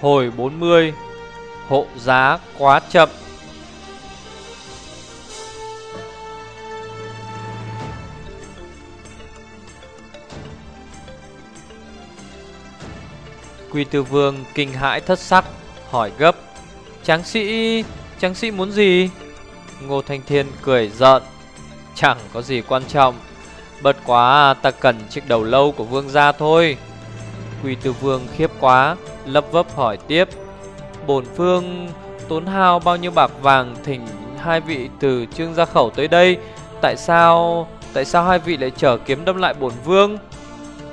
Hồi 40 Hộ giá quá chậm. Quy Tư Vương kinh hãi thất sắc, Hỏi gấp, Tráng sĩ Tráng sĩ muốn gì? Ngô Thanh Thiên cười giận, Chẳng có gì quan trọng, Bất quá ta cần chiếc đầu lâu của vương gia thôi. Quy Tư Vương khiếp quá Lấp vấp hỏi tiếp, Bổn phương, tốn hao bao nhiêu bạc vàng Thỉnh hai vị từ trương gia khẩu tới đây? Tại sao Tại sao hai vị lại trở kiếm đâm lại bổn vương?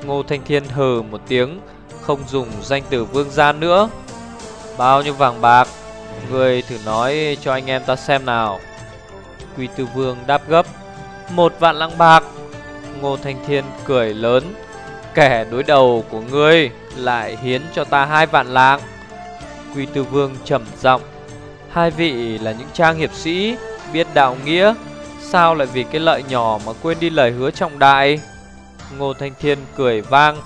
Ngô Thanh Thiên hừ một tiếng, Không dùng danh từ vương gia nữa. Bao nhiêu vàng bạc? Người thử nói cho anh em ta xem nào. Quy Tư Vương đáp gấp, Một vạn lạng bạc. Ngô Thanh Thiên cười lớn Kẻ đối đầu của ngươi lại hiến cho ta hai vạn lạng. Quy Tư Vương trầm giọng, Hai vị là những trang hiệp sĩ, Biết đạo nghĩa, Sao lại vì cái lợi nhỏ mà quên đi lời hứa trọng đại? Ngô Thanh Thiên cười vang,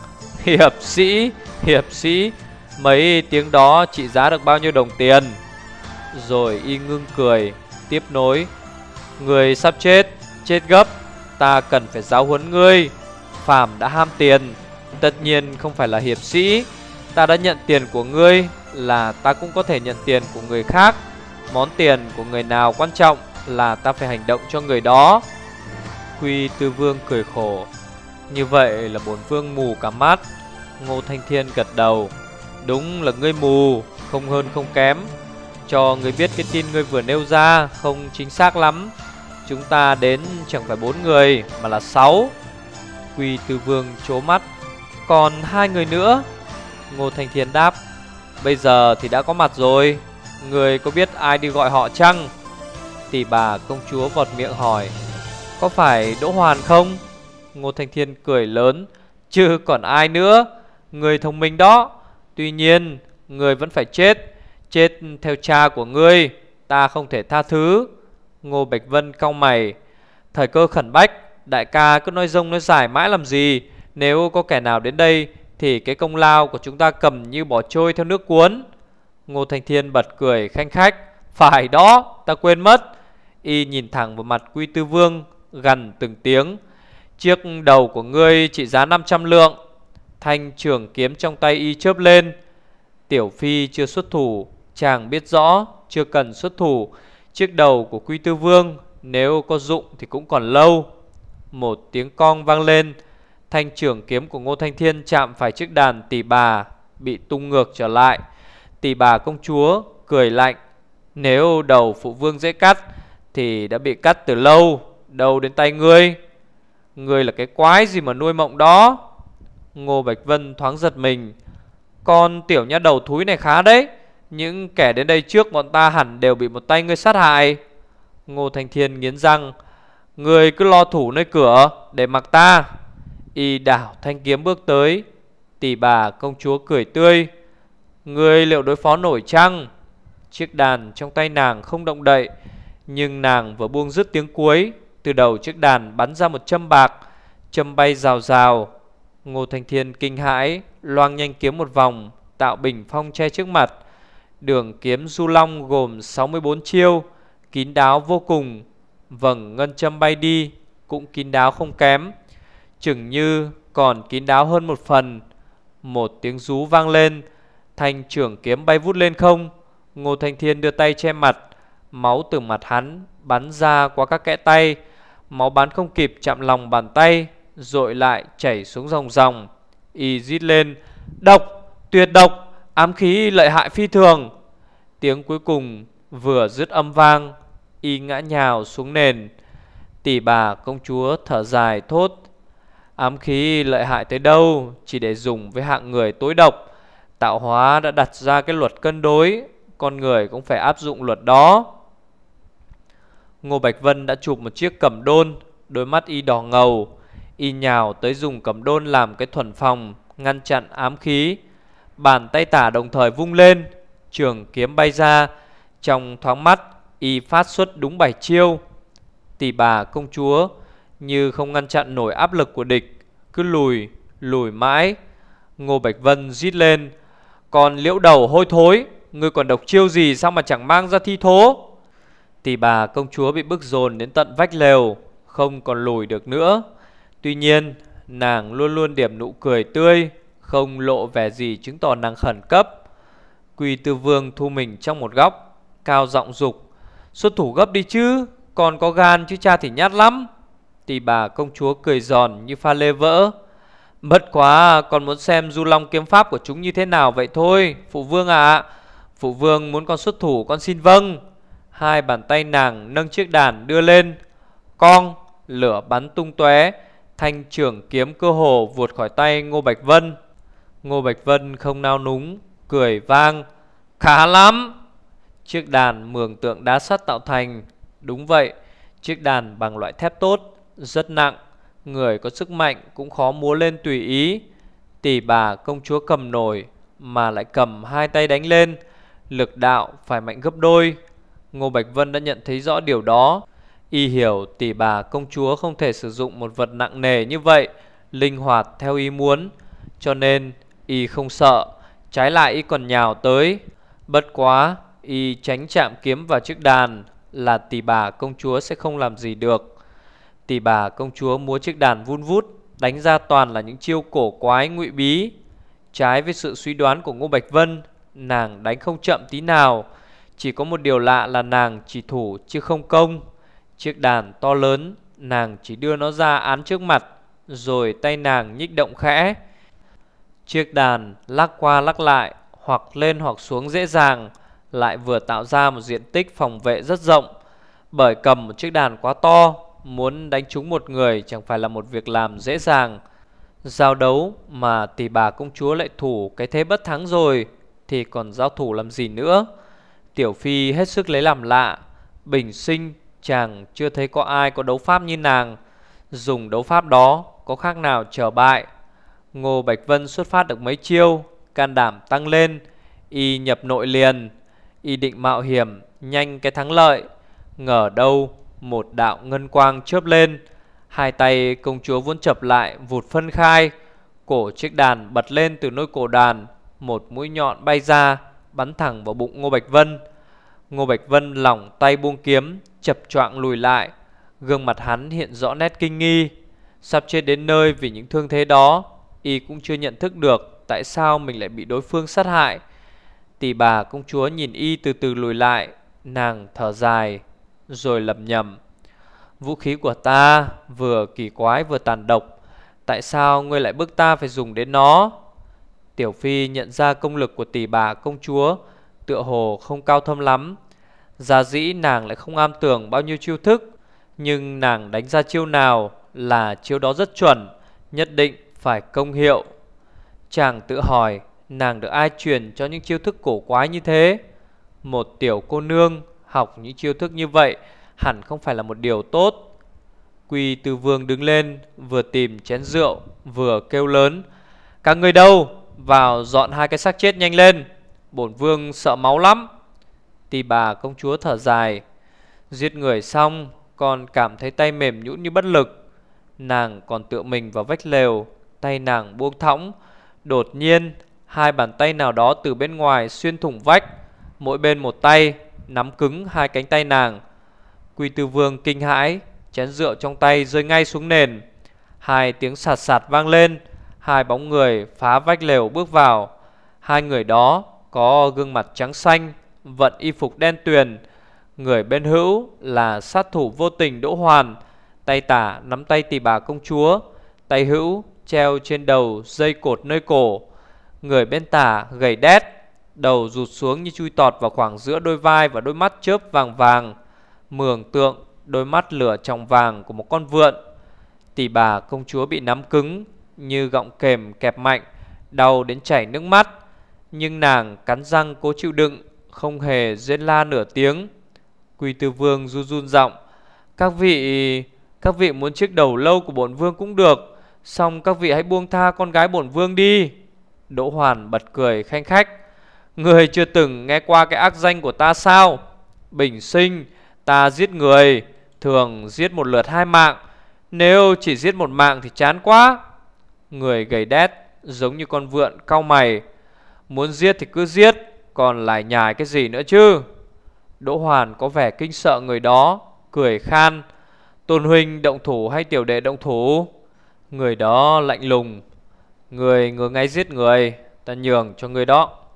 Hiệp sĩ Hiệp sĩ, Mấy tiếng đó trị giá được bao nhiêu đồng tiền? Rồi y ngưng cười, Tiếp nối, Người sắp chết Chết gấp, Ta cần phải giáo huấn ngươi phạm đã ham tiền Tất nhiên không phải là hiệp sĩ. Ta đã nhận tiền của ngươi Là ta cũng có thể nhận tiền của người khác. Món tiền của người nào quan trọng Là ta phải hành động cho người đó. Quy tư vương cười khổ. Như vậy là bổn vương mù cả mắt. Ngô Thanh Thiên gật đầu. Đúng là ngươi mù, Không hơn không kém. Cho ngươi biết cái tin ngươi vừa nêu ra Không chính xác lắm. Chúng ta đến chẳng phải bốn người Mà là sáu. Quy Tư Vương chố mắt. Còn hai người nữa. Ngô Thanh Thiên đáp, Bây giờ thì đã có mặt rồi. Người có biết ai đi gọi họ chăng? Tỷ bà công chúa vọt miệng hỏi, Có phải Đỗ Hoàn không? Ngô Thanh Thiên cười lớn, Chứ còn ai nữa? Người thông minh đó. Tuy nhiên, Người vẫn phải chết. Chết theo cha của ngươi. Ta không thể tha thứ. Ngô Bạch Vân cau mày, Thời cơ khẩn bách, Đại ca cứ nói rông nói dài mãi làm gì? Nếu có kẻ nào đến đây, Thì cái công lao của chúng ta cầm như bỏ trôi theo nước cuốn. Ngô Thành Thiên bật cười khanh khách, Phải đó, ta quên mất. Y nhìn thẳng vào mặt Quy Tư Vương Gần từng tiếng, Chiếc đầu của ngươi trị giá 500 lượng. Thanh trường kiếm trong tay y chớp lên. Tiểu Phi chưa xuất thủ, Chàng biết rõ Chưa cần xuất thủ. Chiếc đầu của Quy Tư Vương, Nếu có dụng thì cũng còn lâu. Một tiếng cong vang lên Thanh trưởng kiếm của Ngô Thanh Thiên chạm phải chiếc đàn tỷ bà Bị tung ngược trở lại. Tỷ bà công chúa cười lạnh, Nếu đầu phụ vương dễ cắt Thì đã bị cắt từ lâu, Đâu đến tay ngươi? Ngươi là cái quái gì mà nuôi mộng đó? Ngô Bạch Vân thoáng giật mình, Con tiểu nhát đầu thúi này khá đấy, những kẻ đến đây trước bọn ta hẳn đều bị một tay ngươi sát hại. Ngô Thanh Thiên nghiến răng Người cứ lo thủ nơi cửa Để mặc ta. Y đảo thanh kiếm bước tới. Tỷ bà công chúa cười tươi Người liệu đối phó nổi chăng? Chiếc đàn trong tay nàng không động đậy, Nhưng nàng vừa buông dứt tiếng cuối, Từ đầu chiếc đàn bắn ra một châm bạc, Châm bay rào rào. Ngô Thanh Thiên kinh hãi, Loang nhanh kiếm một vòng, Tạo bình phong che trước mặt. Đường kiếm du long gồm 64 chiêu, Kín đáo vô cùng. Vầng ngân châm bay đi, Cũng kín đáo không kém. Chừng như còn kín đáo hơn một phần. Một tiếng rú vang lên. Thanh trưởng kiếm bay vút lên không. Ngô Thanh Thiên đưa tay che mặt. Máu từ mặt hắn bắn ra qua các kẽ tay. Máu bắn không kịp chạm lòng bàn tay Rồi lại chảy xuống dòng dòng Y rít lên Độc, tuyệt độc Ám khí lợi hại phi thường. Tiếng cuối cùng vừa dứt âm vang Y ngã nhào xuống nền. Tỷ bà công chúa thở dài thốt Ám khí lợi hại tới đâu, Chỉ để dùng với hạng người tối độc. Tạo hóa đã đặt ra cái luật cân đối, Con người cũng phải áp dụng luật đó. Ngô Bạch Vân đã chụp một chiếc cầm đôn, Đôi mắt y đỏ ngầu. Y nhào tới dùng cầm đôn làm cái thuần phòng, Ngăn chặn ám khí. Bàn tay tả đồng thời vung lên, Trường kiếm bay ra. Trong thoáng mắt, Y phát xuất đúng bảy chiêu. Tỷ bà công chúa như không ngăn chặn nổi áp lực của địch, Cứ lùi lùi mãi. Ngô Bạch Vân rít lên, Còn liễu đầu hôi thối, Ngươi còn độc chiêu gì sao mà chẳng mang ra thi thố? Tỷ bà công chúa bị bức dồn đến tận vách lều, Không còn lùi được nữa. Tuy nhiên, nàng luôn luôn điểm nụ cười tươi, Không lộ vẻ gì chứng tỏ nàng khẩn cấp. Quỳ tư vương thu mình trong một góc, Cao giọng dục, Xuất thủ gấp đi chứ, Còn có gan chứ cha thì nhát lắm. Tỷ bà công chúa cười giòn như pha lê vỡ. Mất quá còn muốn xem du long kiếm pháp của chúng như thế nào vậy thôi, Phụ vương ạ. Phụ vương muốn con xuất thủ, con xin vâng. Hai bàn tay nàng nâng chiếc đàn đưa lên. Con lửa bắn tung tóe. Thanh trưởng kiếm cơ hồ vụt khỏi tay Ngô Bạch Vân. Ngô Bạch Vân không nao núng, Cười vang. Khá lắm! Chiếc đàn mường tượng đá sắt tạo thành. Đúng vậy, Chiếc đàn bằng loại thép tốt. Rất nặng. Người có sức mạnh cũng khó múa lên tùy ý. Tỷ bà công chúa cầm nổi Mà lại cầm hai tay đánh lên. Lực đạo phải mạnh gấp đôi. Ngô Bạch Vân đã nhận thấy rõ điều đó. Y hiểu tỷ bà công chúa không thể sử dụng một vật nặng nề như vậy, Linh hoạt theo ý muốn. Cho nên, Y không sợ. Trái lại Y còn nhào tới. Bất quá, Y tránh chạm kiếm vào chiếc đàn Là tỷ bà công chúa sẽ không làm gì được. Tỷ bà công chúa múa chiếc đàn vun vút, Đánh ra toàn là những chiêu cổ quái ngụy bí. Trái với sự suy đoán của Ngô Bạch Vân, Nàng đánh không chậm tí nào. Chỉ có một điều lạ là nàng chỉ thủ chứ không công. Chiếc đàn to lớn, Nàng chỉ đưa nó ra án trước mặt, Rồi tay nàng nhích động khẽ. Chiếc đàn lắc qua lắc lại, Hoặc lên hoặc xuống dễ dàng, Lại vừa tạo ra một diện tích phòng vệ rất rộng. Bởi cầm một chiếc đàn quá to Muốn đánh trúng một người chẳng phải là một việc làm dễ dàng. Giao đấu mà tỷ bà công chúa lại thủ cái thế bất thắng rồi, Thì còn giao thủ làm gì nữa? Tiểu Phi hết sức lấy làm lạ. Bình sinh, chàng chưa thấy có ai có đấu pháp như nàng. Dùng đấu pháp đó, có khác nào trở bại? Ngô Bạch Vân xuất phát được mấy chiêu, Can đảm tăng lên, Y nhập nội liền. Y định mạo hiểm, Nhanh cái thắng lợi. Ngờ đâu một đạo ngân quang chớp lên, Hai tay công chúa vốn chập lại, Vụt phân khai, Cổ chiếc đàn bật lên từ nôi cổ đàn, Một mũi nhọn bay ra, Bắn thẳng vào bụng Ngô Bạch Vân. Ngô Bạch Vân lỏng tay buông kiếm, Chập choạng lùi lại, Gương mặt hắn hiện rõ nét kinh nghi. Sắp chết đến nơi vì những thương thế đó, Y cũng chưa nhận thức được Tại sao mình lại bị đối phương sát hại. Tỷ bà công chúa nhìn Y từ từ lùi lại, Nàng thở dài. Rồi lầm nhầm Vũ khí của ta vừa kỳ quái vừa tàn độc, Tại sao ngươi lại bức ta phải dùng đến nó? Tiểu Phi nhận ra công lực của tỷ bà công chúa Tựa hồ không cao thâm lắm. Giả dĩ nàng lại không am tưởng bao nhiêu chiêu thức, Nhưng nàng đánh ra chiêu nào là chiêu đó rất chuẩn, Nhất định phải công hiệu. Chàng tự hỏi, nàng được ai truyền cho những chiêu thức cổ quái như thế? Một tiểu cô nương học những chiêu thức như vậy Hẳn không phải là một điều tốt. Quỳ từ vương đứng lên, Vừa tìm chén rượu, Vừa kêu lớn, Các người đâu? Vào dọn hai cái xác chết nhanh lên. Bổn vương sợ máu lắm. Tỷ bà công chúa thở dài, Giết người xong Còn cảm thấy tay mềm nhũn như bất lực. Nàng còn tựa mình vào vách lều, Tay nàng buông thõng. Đột nhiên, Hai bàn tay nào đó từ bên ngoài xuyên thủng vách, Mỗi bên một tay Nắm cứng hai cánh tay nàng. Quy tư vương kinh hãi, Chén rượu trong tay rơi ngay xuống nền. Hai tiếng sạt sạt vang lên, Hai bóng người phá vách lều bước vào. Hai người đó có gương mặt trắng xanh, Vận y phục đen tuyền. Người bên hữu là sát thủ vô tình Đỗ Hoàn, Tay tả nắm tay tỷ bà công chúa, Tay hữu treo trên đầu dây cột nơi cổ. Người bên tả gầy đét Đầu rụt xuống như chui tọt vào khoảng giữa đôi vai và đôi mắt chớp vàng vàng, Mường tượng đôi mắt lửa trong vàng của một con vượn. Tỷ bà công chúa bị nắm cứng Như gọng kềm kẹp mạnh, Đau đến chảy nước mắt. Nhưng nàng cắn răng cố chịu đựng, Không hề rên la nửa tiếng. Quỳ tư vương run run giọng, Các vị Các vị muốn chiếc đầu lâu của bổn vương cũng được, Xong các vị hãy buông tha con gái bổn vương đi. Đỗ Hoàn bật cười khanh khách Người chưa từng nghe qua cái ác danh của ta sao? Bình sinh, Ta giết người, Thường giết một lượt hai mạng. Nếu chỉ giết một mạng thì chán quá. Người gầy đét Giống như con vượn cau mày. Muốn giết thì cứ giết, Còn lại nhài cái gì nữa chứ? Đỗ Hoàn có vẻ kinh sợ người đó, Cười khan. Tôn huynh động thủ hay tiểu đệ động thủ? Người đó lạnh lùng. Người ngừa ngay giết người, Ta nhường cho người đó.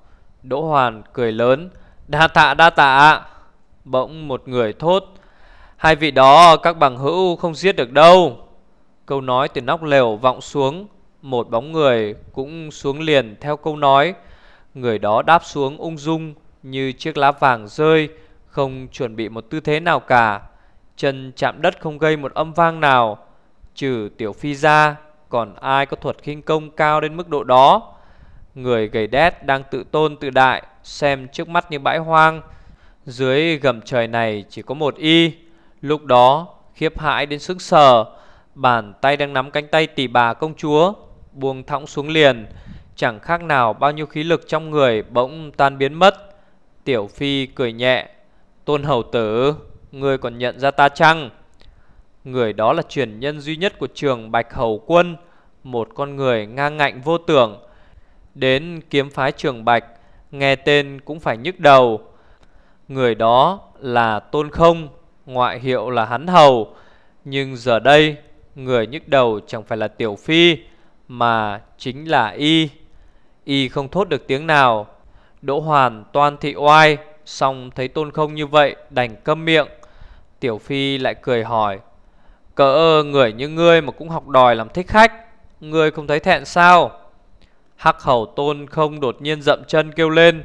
Đỗ Hoàn cười lớn. Đa tạ đa tạ Bỗng một người thốt. Hai vị đó, các bằng hữu không giết được đâu. Câu nói từ nóc lều vọng xuống. Một bóng người cũng xuống liền theo câu nói. Người đó đáp xuống ung dung Như chiếc lá vàng rơi, Không chuẩn bị một tư thế nào cả. Chân chạm đất không gây một âm vang nào. Trừ tiểu phi ra, Còn ai có thuật khinh công cao đến mức độ đó? Người gầy đét đang tự tôn tự đại, Xem trước mắt như bãi hoang. Dưới gầm trời này chỉ có một y. Lúc đó, khiếp hãi đến sững sờ, Bàn tay đang nắm cánh tay tỷ bà công chúa, Buông thõng xuống liền. Chẳng khác nào bao nhiêu khí lực trong người bỗng tan biến mất. Tiểu Phi cười nhẹ, Tôn hầu tử Người còn nhận ra ta chăng? Người đó là truyền nhân duy nhất của trường Bạch Hầu Quân, Một con người ngang ngạnh vô tưởng Đến kiếm phái trường Bạch, Nghe tên cũng phải nhức đầu. Người đó là Tôn Không, Ngoại hiệu là hắn hầu. Nhưng giờ đây, Người nhức đầu chẳng phải là Tiểu Phi, Mà chính là Y. Y không thốt được tiếng nào. Đỗ Hoàn toan thị oai, Xong thấy tôn không như vậy, Đành câm miệng. Tiểu Phi lại cười hỏi, Cỡ người như ngươi mà cũng học đòi làm thích khách, Ngươi không thấy thẹn sao? Hắc hầu tôn không đột nhiên dậm chân kêu lên,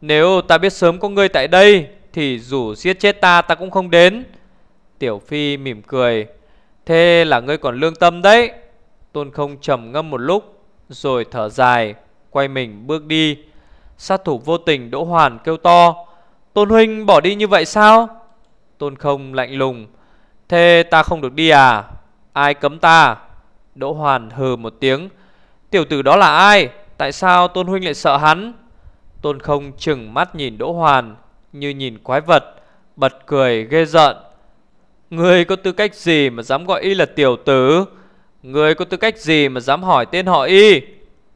Nếu ta biết sớm có ngươi tại đây, Thì dù giết chết ta ta cũng không đến. Tiểu Phi mỉm cười, Thế là ngươi còn lương tâm đấy. Tôn không trầm ngâm một lúc, Rồi thở dài, Quay mình bước đi. Sát thủ vô tình Đỗ Hoàn kêu to, Tôn huynh bỏ đi như vậy sao? Tôn không lạnh lùng, Thế ta không được đi à? Ai cấm ta? Đỗ Hoàn hừ một tiếng Tiểu tử đó là ai? Tại sao Tôn huynh lại sợ hắn? Tôn không chừng mắt nhìn Đỗ Hoàn Như nhìn quái vật, Bật cười ghê giận Ngươi có tư cách gì mà dám gọi y là tiểu tử? Ngươi có tư cách gì mà dám hỏi tên họ y?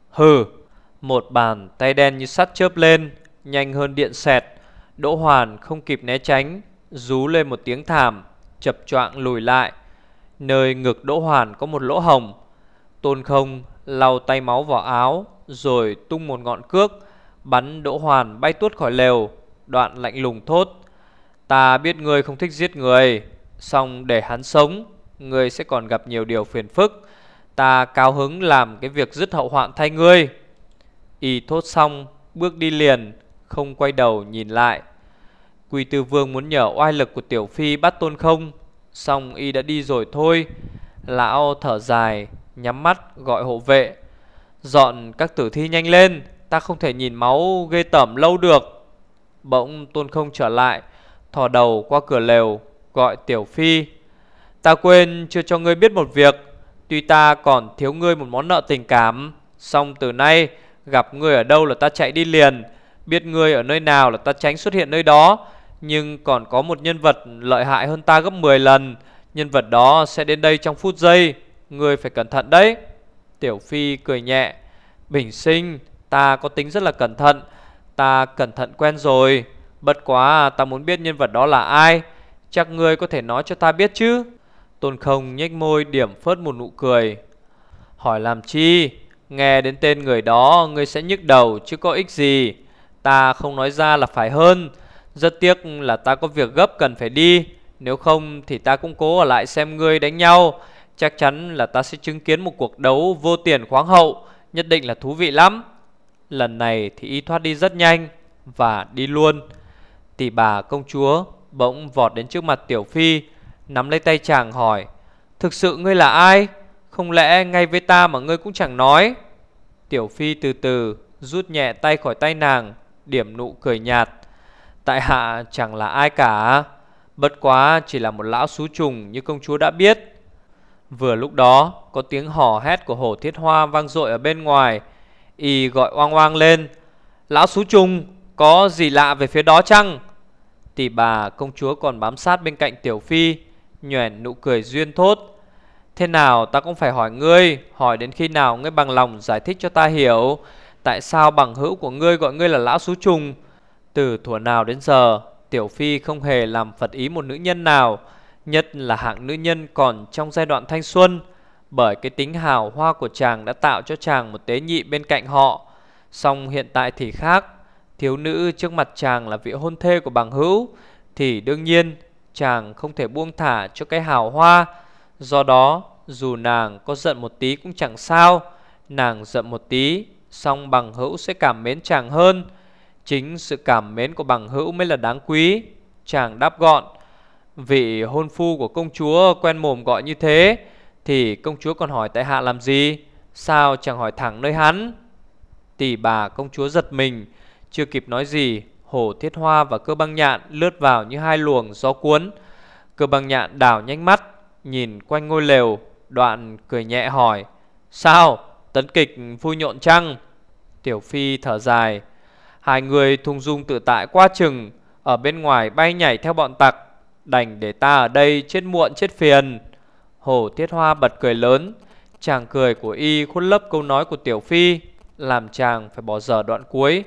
Hừ, Một bàn tay đen như sắt chớp lên, Nhanh hơn điện xẹt. Đỗ Hoàn không kịp né tránh, Rú lên một tiếng thảm, Chập choạng lùi lại. Nơi ngực Đỗ Hoàn có một lỗ hồng. Tôn không lau tay máu vào áo, Rồi tung một ngọn cước, Bắn Đỗ Hoàn bay tuốt khỏi lều, Đoạn lạnh lùng thốt, Ta biết ngươi không thích giết người, song để hắn sống, Ngươi sẽ còn gặp nhiều điều phiền phức. Ta cao hứng làm cái việc dứt hậu hoạn thay ngươi. Y thốt xong, Bước đi liền, Không quay đầu nhìn lại. Quy tư vương muốn nhờ oai lực của tiểu phi bắt tôn không, song y đã đi rồi thôi. Lão thở dài Nhắm mắt, gọi hộ vệ. Dọn các tử thi nhanh lên, Ta không thể nhìn máu ghê tẩm lâu được. Bỗng tôn không trở lại, Thò đầu qua cửa lều, Gọi tiểu phi. Ta quên chưa cho ngươi biết một việc, Tuy ta còn thiếu ngươi một món nợ tình cảm. Xong từ nay, Gặp ngươi ở đâu là ta chạy đi liền. Biết ngươi ở nơi nào là ta tránh xuất hiện nơi đó. Nhưng còn có một nhân vật lợi hại hơn ta gấp 10 lần. Nhân vật đó sẽ đến đây trong phút giây. Ngươi phải cẩn thận đấy. Tiểu Phi cười nhẹ. Bình sinh, Ta có tính rất là cẩn thận. Ta cẩn thận quen rồi. Bất quá ta muốn biết nhân vật đó là ai? Chắc ngươi có thể nói cho ta biết chứ? Tôn không nhếch môi điểm phớt một nụ cười. Hỏi làm chi? Nghe đến tên người đó, Ngươi sẽ nhức đầu chứ có ích gì. Ta không nói ra là phải hơn. Rất tiếc là ta có việc gấp cần phải đi. Nếu không thì ta cũng cố ở lại xem ngươi đánh nhau. Chắc chắn là ta sẽ chứng kiến một cuộc đấu vô tiền khoáng hậu, Nhất định là thú vị lắm. Lần này thì y thoát đi rất nhanh Và đi luôn. Tỷ bà công chúa bỗng vọt đến trước mặt Tiểu Phi, Nắm lấy tay chàng hỏi, Thực sự ngươi là ai? Không lẽ ngay với ta mà ngươi cũng chẳng nói? Tiểu Phi từ từ Rút nhẹ tay khỏi tay nàng, Điểm nụ cười nhạt, Tại hạ chẳng là ai cả. Bất quá chỉ là một lão xú trùng Như công chúa đã biết. Vừa lúc đó, có tiếng hò hét của hổ thiết hoa vang dội ở bên ngoài. Y gọi oang oang lên, Lão xú trùng, Có gì lạ về phía đó chăng? Tỷ bà công chúa còn bám sát bên cạnh tiểu phi, nhoẻn nụ cười duyên thốt, Thế nào ta cũng phải hỏi ngươi, Hỏi đến khi nào ngươi bằng lòng giải thích cho ta hiểu Tại sao bằng hữu của ngươi gọi ngươi là lão xú trùng? Từ thuở nào đến giờ, Tiểu Phi không hề làm phật ý một nữ nhân nào. Nhất là hạng nữ nhân còn trong giai đoạn thanh xuân, Bởi cái tính hào hoa của chàng đã tạo cho chàng một tế nhị bên cạnh họ. Song hiện tại thì khác, Thiếu nữ trước mặt chàng là vị hôn thê của bằng hữu, Thì đương nhiên chàng không thể buông thả cho cái hào hoa. Do đó, dù nàng có giận một tí cũng chẳng sao, Nàng giận một tí Xong bằng hữu sẽ cảm mến chàng hơn. Chính sự cảm mến của bằng hữu mới là đáng quý, Chàng đáp gọn. Vị hôn phu của công chúa quen mồm gọi như thế, Thì công chúa còn hỏi tại hạ làm gì? Sao chẳng hỏi thẳng nơi hắn? Tỷ bà công chúa giật mình, Chưa kịp nói gì, Hổ thiết hoa và cơ băng nhạn lướt vào như hai luồng gió cuốn. Cơ băng nhạn đảo nhanh mắt, Nhìn quanh ngôi lều, Đoạn cười nhẹ hỏi, Sao? Tấn kịch vui nhộn chăng? Tiểu Phi thở dài, Hai người thùng dung tự tại qua chừng, Ở bên ngoài bay nhảy theo bọn tặc Đành để ta ở đây chết muộn, chết phiền. Hổ Tiết Hoa bật cười lớn. Chàng cười của y khuất lấp câu nói của Tiểu Phi, Làm chàng phải bỏ dở đoạn cuối.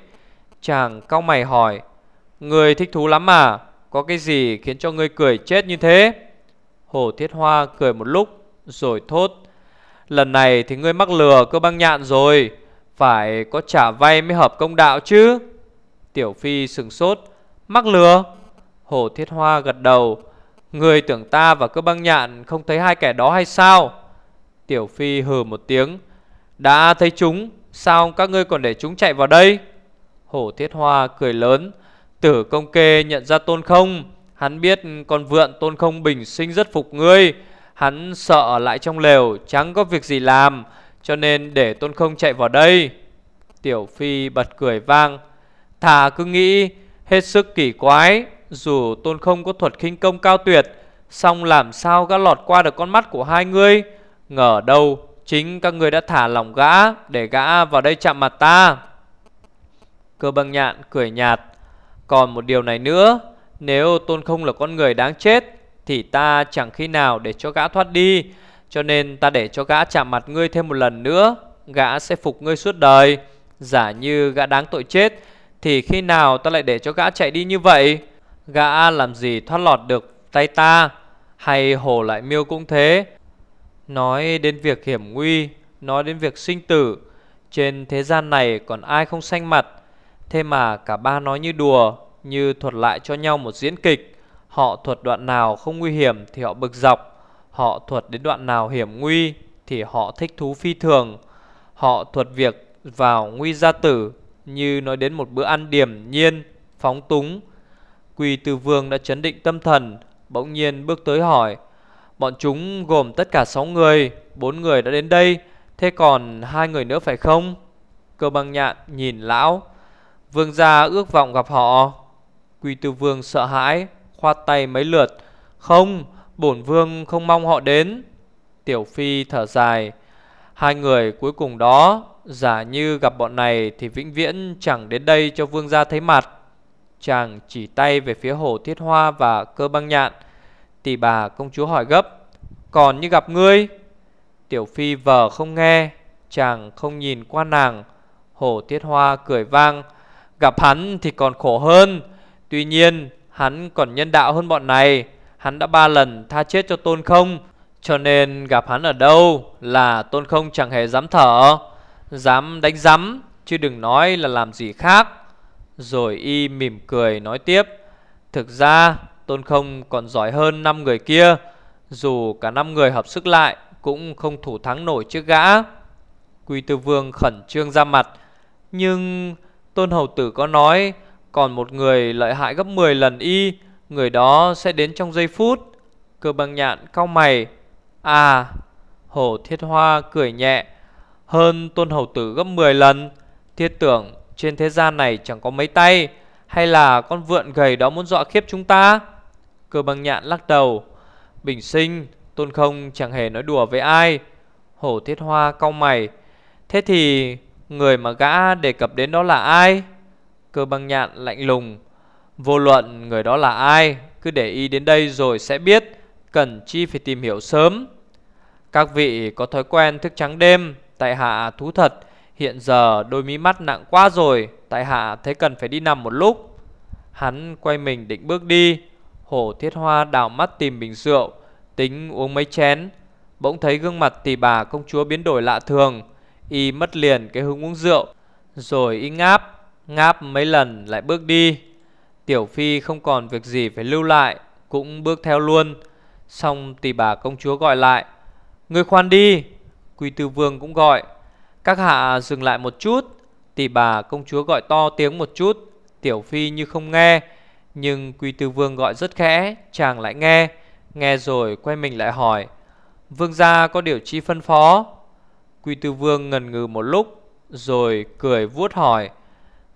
Chàng cau mày hỏi Người thích thú lắm à? Có cái gì khiến cho ngươi cười chết như thế? Hổ Thiết Hoa cười một lúc, Rồi thốt, Lần này thì ngươi mắc lừa cơ băng nhạn rồi. Phải có trả vay mới hợp công đạo chứ. Tiểu Phi sừng sốt, Mắc lừa? Hổ Thiết Hoa gật đầu, Người tưởng ta và cơ băng nhạn không thấy hai kẻ đó hay sao? Tiểu Phi hừ một tiếng, Đã thấy chúng, Sao các ngươi còn để chúng chạy vào đây? Hổ Thiết Hoa cười lớn, Tử công kê nhận ra tôn không, Hắn biết con vượn tôn không bình sinh rất phục ngươi, Hắn sợ lại trong lều, Chẳng có việc gì làm, Cho nên để tôn không chạy vào đây. Tiểu Phi bật cười vang, Thà cứ nghĩ hết sức kỳ quái. Dù tôn không có thuật khinh công cao tuyệt Xong làm sao gã lọt qua được con mắt của hai người Ngờ đâu Chính các người đã thả lỏng gã Để gã vào đây chạm mặt ta? Cơ băng nhạn cười nhạt. Còn một điều này nữa, Nếu tôn không là con người đáng chết, Thì ta chẳng khi nào để cho gã thoát đi. Cho nên ta để cho gã chạm mặt ngươi thêm một lần nữa, Gã sẽ phục ngươi suốt đời. Giả như gã đáng tội chết, Thì khi nào ta lại để cho gã chạy đi như vậy? Gã làm gì thoát lọt được tay ta? Hay hồ lại miêu cũng thế? Nói đến việc hiểm nguy, Nói đến việc sinh tử, Trên thế gian này còn ai không xanh mặt? Thế mà cả ba nói như đùa, Như thuật lại cho nhau một diễn kịch. Họ thuật đoạn nào không nguy hiểm Thì họ bực dọc. Họ thuật đến đoạn nào hiểm nguy Thì họ thích thú phi thường. Họ thuật việc vào nguy gia tử, Như nói đến một bữa ăn điểm nhiên, Phóng túng Quỳ từ vương đã chấn định tâm thần, Bỗng nhiên bước tới hỏi, Bọn chúng gồm tất cả 6 người, bốn người đã đến đây, Thế còn hai người nữa phải không? Cơ băng nhạn nhìn lão, Vương gia ước vọng gặp họ. Quỳ tư vương sợ hãi, Khoát tay mấy lượt, Không, bổn vương không mong họ đến. Tiểu phi thở dài, Hai người cuối cùng đó, Giả như gặp bọn này Thì vĩnh viễn chẳng đến đây cho vương gia thấy mặt. Chàng chỉ tay về phía hồ thiết hoa và cơ băng nhạn. Tỷ bà công chúa hỏi gấp, Còn như gặp ngươi? Tiểu phi vờ không nghe. Chàng không nhìn qua nàng. Hồ thiết hoa cười vang, Gặp hắn thì còn khổ hơn. Tuy nhiên, hắn còn nhân đạo hơn bọn này. Hắn đã ba lần tha chết cho tôn không, Cho nên gặp hắn ở đâu Là tôn không chẳng hề dám thở. Dám đánh rắm Chứ đừng nói là làm gì khác. Rồi y mỉm cười nói tiếp, Thực ra tôn không còn giỏi hơn năm người kia, Dù cả năm người hợp sức lại Cũng không thủ thắng nổi trước gã. Quy tư vương khẩn trương ra mặt, Nhưng Tôn hầu tử có nói Còn một người lợi hại gấp 10 lần y, Người đó sẽ đến trong giây phút. Cơ băng nhạn cau mày À. Hổ thiết hoa cười nhẹ, Hơn tôn hầu tử gấp 10 lần, Thiết tưởng trên thế gian này chẳng có mấy tay, Hay là con vượn gầy đó muốn dọa khiếp chúng ta? Cơ băng nhạn lắc đầu. Bình sinh, Tôn không chẳng hề nói đùa với ai. Hổ thiết hoa cau mày. Thế thì Người mà gã đề cập đến đó là ai? Cơ băng nhạn lạnh lùng. Vô luận người đó là ai, Cứ để y đến đây rồi sẽ biết, Cần chi phải tìm hiểu sớm. Các vị có thói quen thức trắng đêm, Tại hạ thú thật. Hiện giờ đôi mí mắt nặng quá rồi, Tại hạ thấy cần phải đi nằm một lúc. Hắn quay mình định bước đi, Hổ thiết hoa đảo mắt tìm bình rượu, Tính uống mấy chén. Bỗng thấy gương mặt tỷ bà công chúa biến đổi lạ thường, Y mất liền cái hứng uống rượu, Rồi y ngáp Ngáp mấy lần lại bước đi. Tiểu Phi không còn việc gì phải lưu lại, Cũng bước theo luôn. Xong tỷ bà công chúa gọi lại Người khoan đi. Quy tư vương cũng gọi các hạ dừng lại một chút. Tỷ bà công chúa gọi to tiếng một chút. Tiểu Phi như không nghe, Nhưng quý tư vương gọi rất khẽ, Chàng lại nghe. Nghe rồi quay mình lại hỏi, Vương gia có điều chi phân phó? Quy tư vương ngần ngừ một lúc, Rồi cười vuốt hỏi,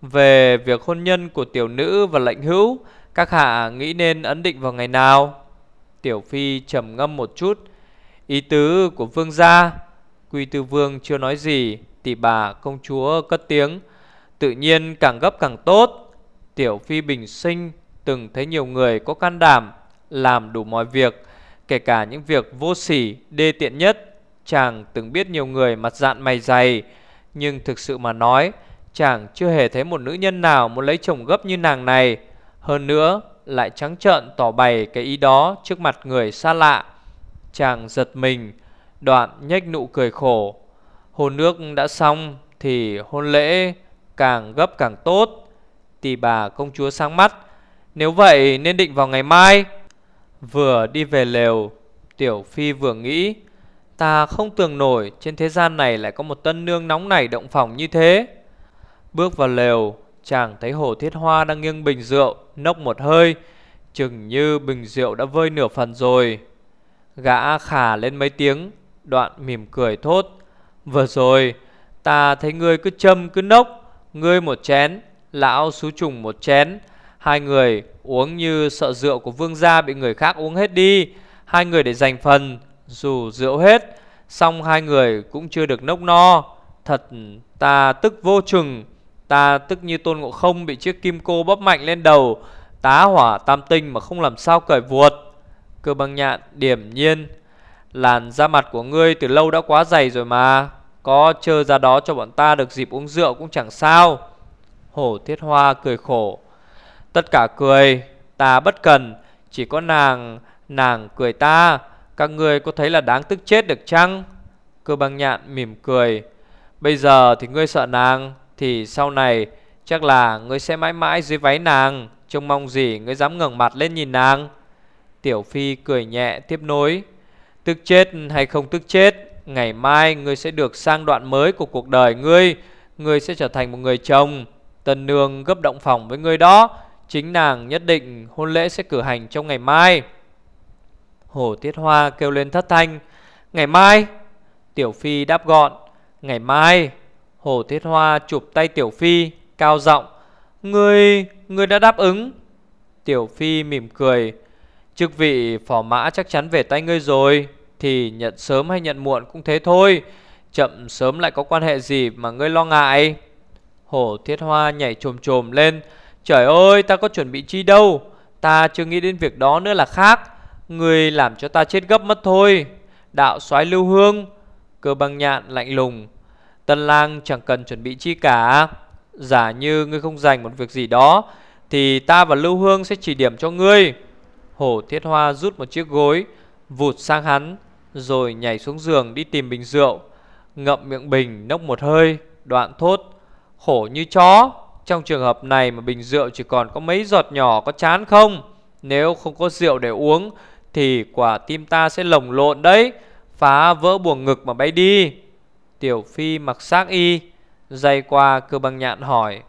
Về việc hôn nhân của tiểu nữ và lệnh hữu, Các hạ nghĩ nên ấn định vào ngày nào? Tiểu phi trầm ngâm một chút, Ý tứ của vương gia Quy tư vương chưa nói gì Tỷ bà công chúa cất tiếng. Tự nhiên càng gấp càng tốt. Tiểu phi bình sinh Từng thấy nhiều người có can đảm, Làm đủ mọi việc, Kể cả những việc vô sỉ, đê tiện nhất. Chàng từng biết nhiều người mặt dạn mày dày, Nhưng thực sự mà nói, Chàng chưa hề thấy một nữ nhân nào Muốn lấy chồng gấp như nàng này. Hơn nữa, lại trắng trợn tỏ bày cái ý đó Trước mặt người xa lạ. Chàng giật mình Đoạn nhếch nụ cười khổ. Hôn nước đã xong Thì hôn lễ càng gấp càng tốt Tỷ bà công chúa sáng mắt. Nếu vậy nên định vào ngày mai. Vừa đi về lều, Tiểu Phi vừa nghĩ, Ta không tưởng nổi trên thế gian này lại có một tân nương nóng nảy động phòng như thế. Bước vào lều, Chàng thấy hồ thiết hoa đang nghiêng bình rượu, Nốc một hơi, Chừng như bình rượu đã vơi nửa phần rồi. Gã khả lên mấy tiếng Đoạn mỉm cười thốt, Vừa rồi, Ta thấy ngươi cứ châm, cứ nốc, Ngươi một chén, Lão xú trùng một chén, Hai người uống như sợ rượu của vương gia Bị người khác uống hết đi, Hai người để dành phần, Dù rượu hết Xong hai người cũng chưa được nốc no. Thật, ta tức vô chừng Ta tức như tôn ngộ không Bị chiếc kim cô bóp mạnh lên đầu, Tá hỏa tam tinh mà không làm sao cởi vuột. Cơ băng nhạn điểm nhiên Làn da mặt của ngươi từ lâu đã quá dày rồi mà. Có chơi ra đó cho bọn ta được dịp uống rượu cũng chẳng sao. Hổ thiết hoa cười khổ. Tất cả cười, Ta bất cần. Chỉ có nàng Nàng cười ta. Các ngươi có thấy là đáng tức chết được chăng? Cơ băng nhạn mỉm cười. Bây giờ thì ngươi sợ nàng, Thì sau này Chắc là ngươi sẽ mãi mãi dưới váy nàng. Trông mong gì ngươi dám ngẩng mặt lên nhìn nàng. Tiểu Phi cười nhẹ tiếp nối. Tức chết hay không tức chết Ngày mai ngươi sẽ được sang đoạn mới của cuộc đời ngươi. Ngươi sẽ trở thành một người chồng. Tần nương gấp động phòng với ngươi đó. Chính nàng nhất định hôn lễ sẽ cử hành trong ngày mai. Hồ Tiết Hoa kêu lên thất thanh. Ngày mai? Tiểu Phi đáp gọn. Ngày mai? Hồ Tiết Hoa chụp tay Tiểu Phi Cao giọng. Ngươi, ngươi đã đáp ứng. Tiểu Phi mỉm cười. Chức vị phò mã chắc chắn về tay ngươi rồi, Thì nhận sớm hay nhận muộn cũng thế thôi. Chậm sớm lại có quan hệ gì mà ngươi lo ngại? Hổ thiết hoa nhảy trồm trồm lên. Trời ơi, ta có chuẩn bị chi đâu? Ta chưa nghĩ đến việc đó nữa là khác. Ngươi làm cho ta chết gấp mất thôi. Đạo soái lưu hương, Cơ băng nhạn lạnh lùng. Tân lang chẳng cần chuẩn bị chi cả. Giả như ngươi không dành một việc gì đó, Thì ta và lưu hương sẽ chỉ điểm cho ngươi. Hổ thiết hoa rút một chiếc gối, Vụt sang hắn, Rồi nhảy xuống giường đi tìm bình rượu. Ngậm miệng bình, nốc một hơi, Đoạn thốt, Khổ như chó, Trong trường hợp này mà bình rượu chỉ còn có mấy giọt nhỏ có chán không? Nếu không có rượu để uống, Thì quả tim ta sẽ lồng lộn đấy, Phá vỡ buồng ngực mà bay đi. Tiểu Phi mặc xác y, Dây qua cơ băng nhạn hỏi,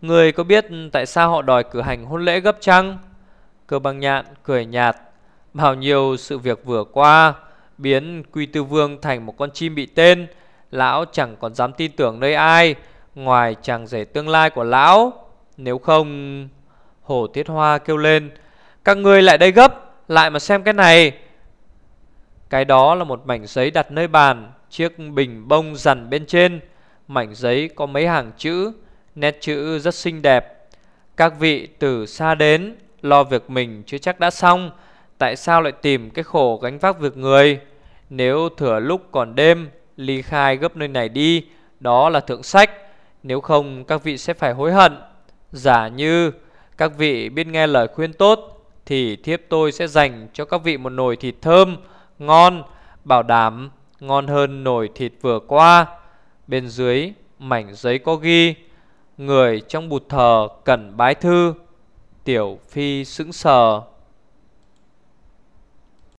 Người có biết tại sao họ đòi cử hành hôn lễ gấp chăng? Cơ băng nhạn cười nhạt. Bao nhiêu sự việc vừa qua Biến Quy Tư Vương thành một con chim bị tên, Lão chẳng còn dám tin tưởng nơi ai, Ngoài chàng rể tương lai của lão. Nếu không Hổ Thiết Hoa kêu lên, Các ngươi lại đây gấp, Lại mà xem cái này. Cái đó là một mảnh giấy đặt nơi bàn, Chiếc bình bông dằn bên trên. Mảnh giấy có mấy hàng chữ, Nét chữ rất xinh đẹp. Các vị từ xa đến Lo việc mình chưa chắc đã xong, Tại sao lại tìm cái khổ gánh vác việc người? Nếu thừa lúc còn đêm, ly khai gấp nơi này đi, Đó là thượng sách. Nếu không, các vị sẽ phải hối hận. Giả như, các vị biết nghe lời khuyên tốt, Thì thiếp tôi sẽ dành cho các vị một nồi thịt thơm, Ngon, Bảo đảm ngon hơn nồi thịt vừa qua. Bên dưới mảnh giấy có ghi, Người trong bụt thờ cần bái thư. Tiểu Phi sững sờ.